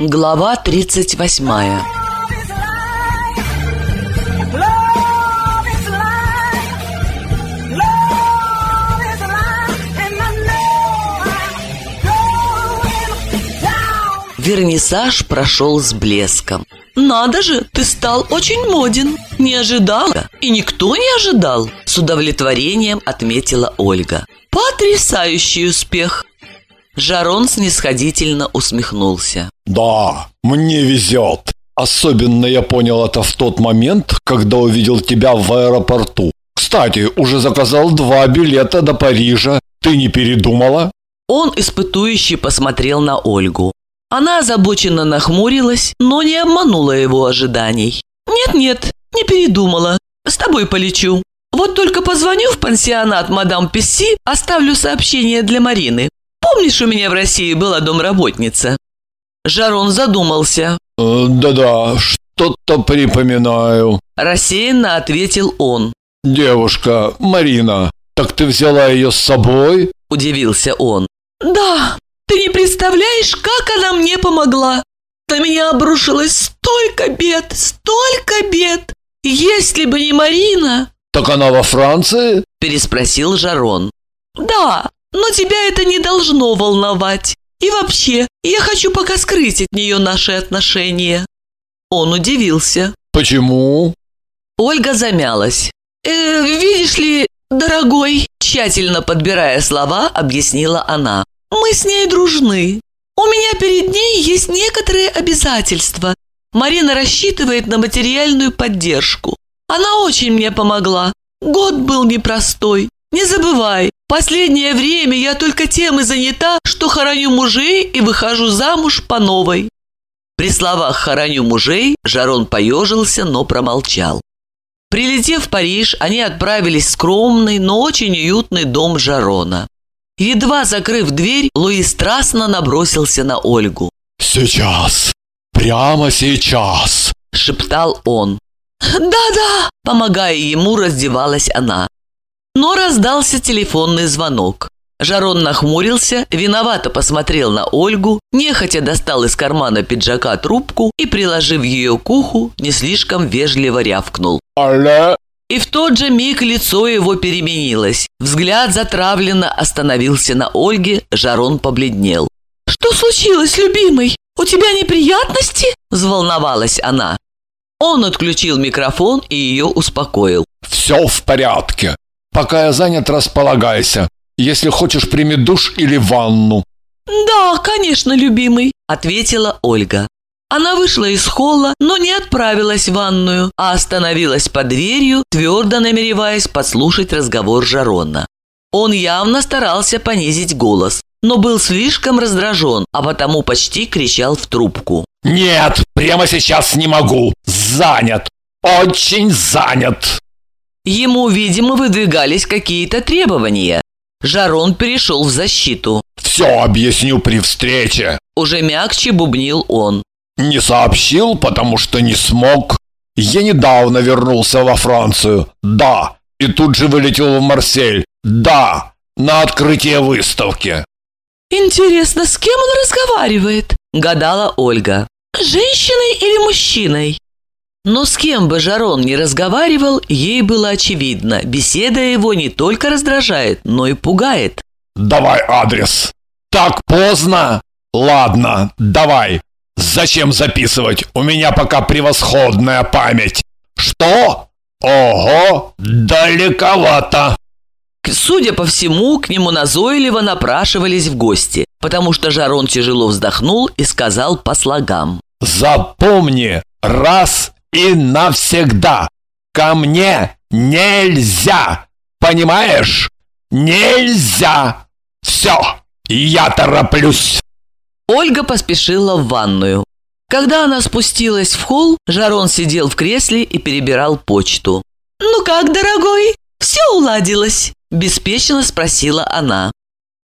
Глава 38 Вернисаж прошел с блеском. «Надо же, ты стал очень моден. Не ожидала, и никто не ожидал», с удовлетворением отметила Ольга. «Потрясающий успех!» Жарон снисходительно усмехнулся. Да, мне везет. Особенно я понял это в тот момент, когда увидел тебя в аэропорту. Кстати, уже заказал два билета до Парижа. Ты не передумала? Он испытующе посмотрел на Ольгу. Она озабоченно нахмурилась, но не обманула его ожиданий. «Нет-нет, не передумала. С тобой полечу. Вот только позвоню в пансионат мадам Песси, оставлю сообщение для Марины. Помнишь, у меня в России была домработница?» Жарон задумался. Э, «Да-да, что-то припоминаю», – рассеянно ответил он. «Девушка, Марина, так ты взяла ее с собой?» – удивился он. «Да, ты не представляешь, как она мне помогла. На меня обрушилось столько бед, столько бед. Если бы не Марина...» «Так она во Франции?» – переспросил Жарон. «Да, но тебя это не должно волновать. И вообще, я хочу пока скрыть от нее наши отношения». Он удивился. «Почему?» Ольга замялась. «Э, «Видишь ли, дорогой», тщательно подбирая слова, объяснила она. «Мы с ней дружны. У меня перед ней есть некоторые обязательства. Марина рассчитывает на материальную поддержку. Она очень мне помогла. Год был непростой. Не забывай, последнее время я только тем и занята, что хороню мужей и выхожу замуж по новой». При словах «хороню мужей» Жарон поежился, но промолчал. Прилетев в Париж, они отправились в скромный, но очень уютный дом Жарона. Едва закрыв дверь, Луи страстно набросился на Ольгу. «Сейчас! Прямо сейчас!» – шептал он. «Да-да!» – помогая ему, раздевалась она. Но раздался телефонный звонок. Жарон нахмурился, виновато посмотрел на Ольгу, нехотя достал из кармана пиджака трубку и, приложив ее к уху, не слишком вежливо рявкнул. «Алло?» И в тот же миг лицо его переменилось. Взгляд затравленно остановился на Ольге, Жарон побледнел. «Что случилось, любимый? У тебя неприятности?» – взволновалась она. Он отключил микрофон и ее успокоил. «Все в порядке. Пока я занят, располагайся. Если хочешь, прими душ или ванну». «Да, конечно, любимый», – ответила Ольга. Она вышла из холла, но не отправилась в ванную, а остановилась под дверью, твердо намереваясь послушать разговор Жарона. Он явно старался понизить голос, но был слишком раздражен, а потому почти кричал в трубку. «Нет, прямо сейчас не могу! Занят! Очень занят!» Ему, видимо, выдвигались какие-то требования. Жарон перешел в защиту. «Все объясню при встрече!» Уже мягче бубнил он. «Не сообщил, потому что не смог. Я недавно вернулся во Францию. Да. И тут же вылетел в Марсель. Да. На открытие выставки». «Интересно, с кем он разговаривает?» – гадала Ольга. «Женщиной или мужчиной?» Но с кем бы Жарон не разговаривал, ей было очевидно, беседа его не только раздражает, но и пугает. «Давай адрес!» «Так поздно?» «Ладно, давай!» «Зачем записывать? У меня пока превосходная память!» «Что? Ого, далековато!» Судя по всему, к нему назойливо напрашивались в гости, потому что Жарон тяжело вздохнул и сказал по слогам. «Запомни, раз и навсегда. Ко мне нельзя. Понимаешь? Нельзя. Все, я тороплюсь. Ольга поспешила в ванную. Когда она спустилась в холл, Жарон сидел в кресле и перебирал почту. «Ну как, дорогой, все уладилось?» – беспечно спросила она.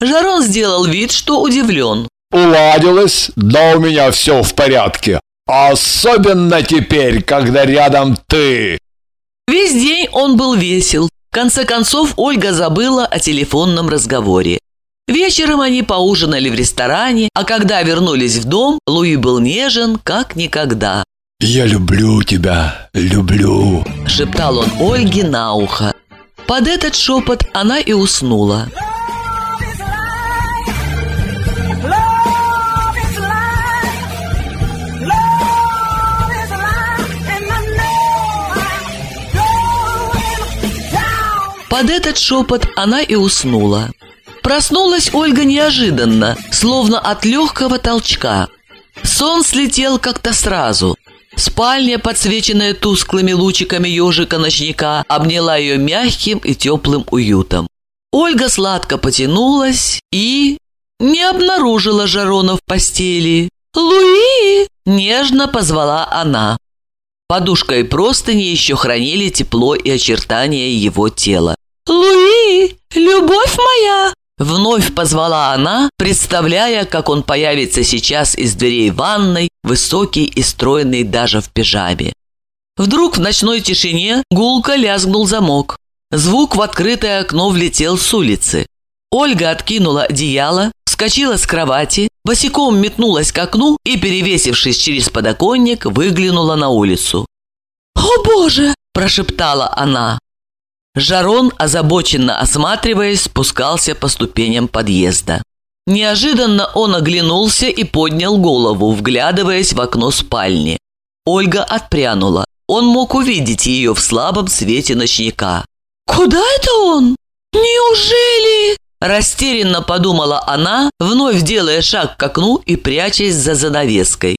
Жарон сделал вид, что удивлен. «Уладилось? Да у меня все в порядке. Особенно теперь, когда рядом ты. Весь день он был весел. В конце концов, Ольга забыла о телефонном разговоре. Вечером они поужинали в ресторане, а когда вернулись в дом, Луи был нежен, как никогда. «Я люблю тебя, люблю», – шептал он Ольге на ухо. Под этот шепот она и уснула. Под этот шепот она и уснула. Проснулась Ольга неожиданно, словно от легкого толчка. Сон слетел как-то сразу. Спальня, подсвеченная тусклыми лучиками ежика-ночника, обняла ее мягким и теплым уютом. Ольга сладко потянулась и... не обнаружила Жарона в постели. «Луи!» – нежно позвала она. Подушка и простыни еще хранили тепло и очертания его тела. «Луи, любовь моя!» Вновь позвала она, представляя, как он появится сейчас из дверей ванной, высокий и стройный даже в пижаме. Вдруг в ночной тишине гулко лязгнул замок. Звук в открытое окно влетел с улицы. Ольга откинула одеяло, вскочила с кровати, босиком метнулась к окну и, перевесившись через подоконник, выглянула на улицу. «О, Боже!» – прошептала она. Жарон, озабоченно осматриваясь, спускался по ступеням подъезда. Неожиданно он оглянулся и поднял голову, вглядываясь в окно спальни. Ольга отпрянула. Он мог увидеть ее в слабом свете ночника. «Куда это он? Неужели?» Растерянно подумала она, вновь делая шаг к окну и прячась за занавеской.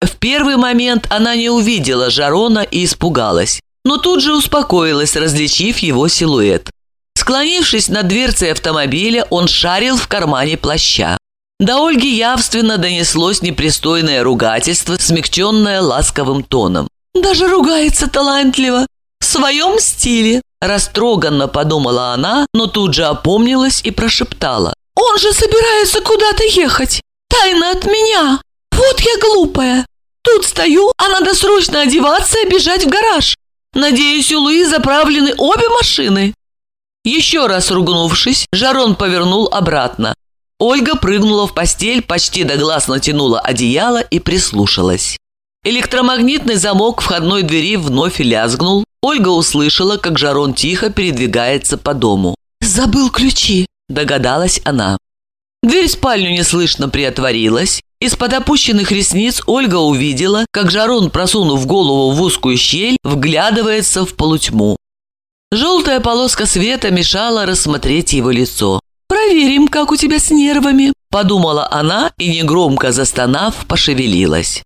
В первый момент она не увидела Жарона и испугалась но тут же успокоилась, различив его силуэт. Склонившись над дверцей автомобиля, он шарил в кармане плаща. До Ольги явственно донеслось непристойное ругательство, смягченное ласковым тоном. «Даже ругается талантливо, в своем стиле», Растроганно подумала она, но тут же опомнилась и прошептала. «Он же собирается куда-то ехать! Тайно от меня! Вот я глупая! Тут стою, а надо срочно одеваться и бежать в гараж! Надеюсь, у Луи заправлены обе машины». Еще раз ругнувшись, Жарон повернул обратно. Ольга прыгнула в постель, почти до глаз натянула одеяло и прислушалась. Электромагнитный замок входной двери вновь лязгнул. Ольга услышала, как Жарон тихо передвигается по дому. «Забыл ключи», – догадалась она. Дверь в спальню неслышно приотворилась, из-под опущенных ресниц Ольга увидела, как Жарон, просунув голову в узкую щель, вглядывается в полутьму. Желтая полоска света мешала рассмотреть его лицо. «Проверим, как у тебя с нервами», – подумала она и, негромко застонав, пошевелилась.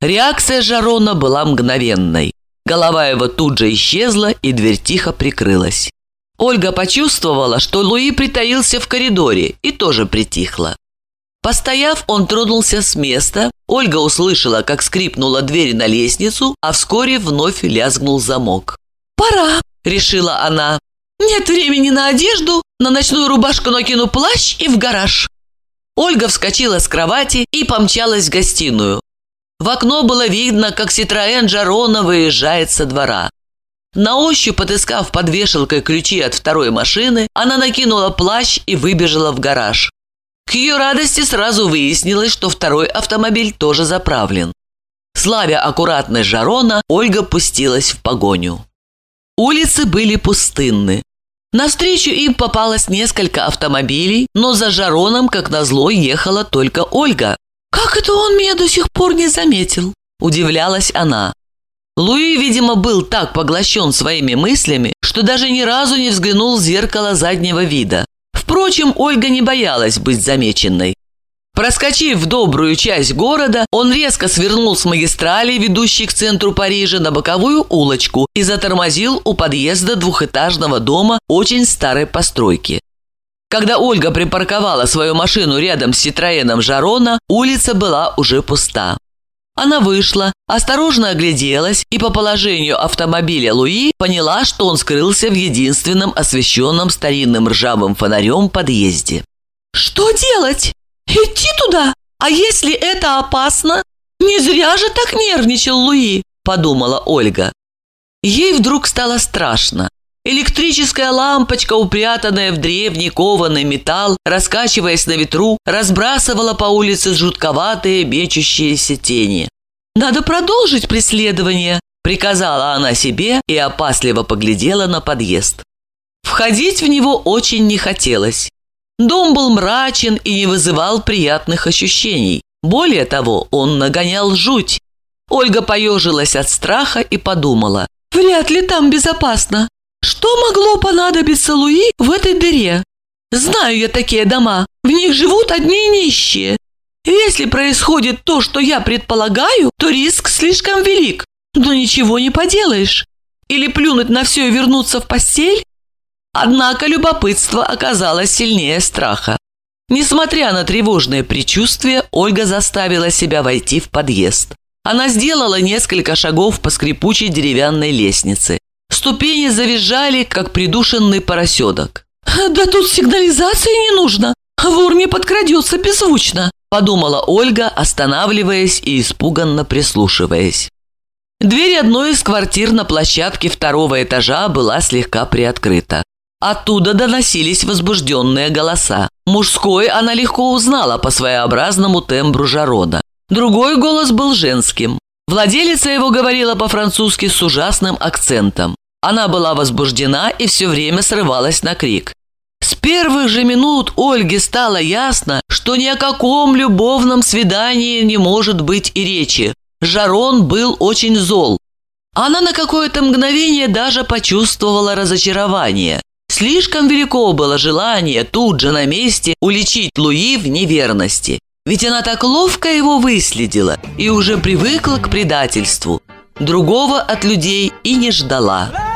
Реакция Жарона была мгновенной. Голова его тут же исчезла, и дверь тихо прикрылась. Ольга почувствовала, что Луи притаился в коридоре и тоже притихла. Постояв, он тронулся с места. Ольга услышала, как скрипнула дверь на лестницу, а вскоре вновь лязгнул замок. «Пора!» – решила она. «Нет времени на одежду, на ночную рубашку накину плащ и в гараж». Ольга вскочила с кровати и помчалась в гостиную. В окно было видно, как Ситроэн Джарона выезжает со двора. На ощупь, отыскав под вешалкой ключи от второй машины, она накинула плащ и выбежала в гараж. К ее радости сразу выяснилось, что второй автомобиль тоже заправлен. Славя аккуратность Жарона, Ольга пустилась в погоню. Улицы были пустынны. Навстречу им попалось несколько автомобилей, но за Жароном, как назло, ехала только Ольга. «Как это он меня до сих пор не заметил?» – удивлялась она. Луи, видимо, был так поглощен своими мыслями, что даже ни разу не взглянул в зеркало заднего вида. Впрочем, Ольга не боялась быть замеченной. Проскочив в добрую часть города, он резко свернул с магистрали, ведущей к центру Парижа, на боковую улочку и затормозил у подъезда двухэтажного дома очень старой постройки. Когда Ольга припарковала свою машину рядом с Ситроеном Жарона, улица была уже пуста. Она вышла, осторожно огляделась и по положению автомобиля Луи поняла, что он скрылся в единственном освещенном старинным ржавым фонарем подъезде. «Что делать? Идти туда? А если это опасно? Не зря же так нервничал Луи», – подумала Ольга. Ей вдруг стало страшно. Электрическая лампочка, упрятанная в древний кованый металл, раскачиваясь на ветру, разбрасывала по улице жутковатые мечущиеся тени. «Надо продолжить преследование», – приказала она себе и опасливо поглядела на подъезд. Входить в него очень не хотелось. Дом был мрачен и не вызывал приятных ощущений. Более того, он нагонял жуть. Ольга поежилась от страха и подумала, «Вряд ли там безопасно. Что могло понадобиться Луи в этой дыре? Знаю я такие дома, в них живут одни нищие. Если происходит то, что я предполагаю, то риск слишком велик, но ничего не поделаешь. Или плюнуть на все и вернуться в постель? Однако любопытство оказалось сильнее страха. Несмотря на тревожные предчувствия, Ольга заставила себя войти в подъезд. Она сделала несколько шагов по скрипучей деревянной лестнице. Ступени завизжали, как придушенный поросенок. «Да тут сигнализации не нужно, не подкрадется беззвучно», подумала Ольга, останавливаясь и испуганно прислушиваясь. Дверь одной из квартир на площадке второго этажа была слегка приоткрыта. Оттуда доносились возбужденные голоса. Мужской она легко узнала по своеобразному тембру Жарона. Другой голос был женским. Владелица его говорила по-французски с ужасным акцентом. Она была возбуждена и все время срывалась на крик. С первых же минут Ольге стало ясно, что ни о каком любовном свидании не может быть и речи. Жарон был очень зол. Она на какое-то мгновение даже почувствовала разочарование. Слишком велико было желание тут же на месте уличить Луи в неверности. Ведь она так ловко его выследила и уже привыкла к предательству. Другого от людей и не ждала.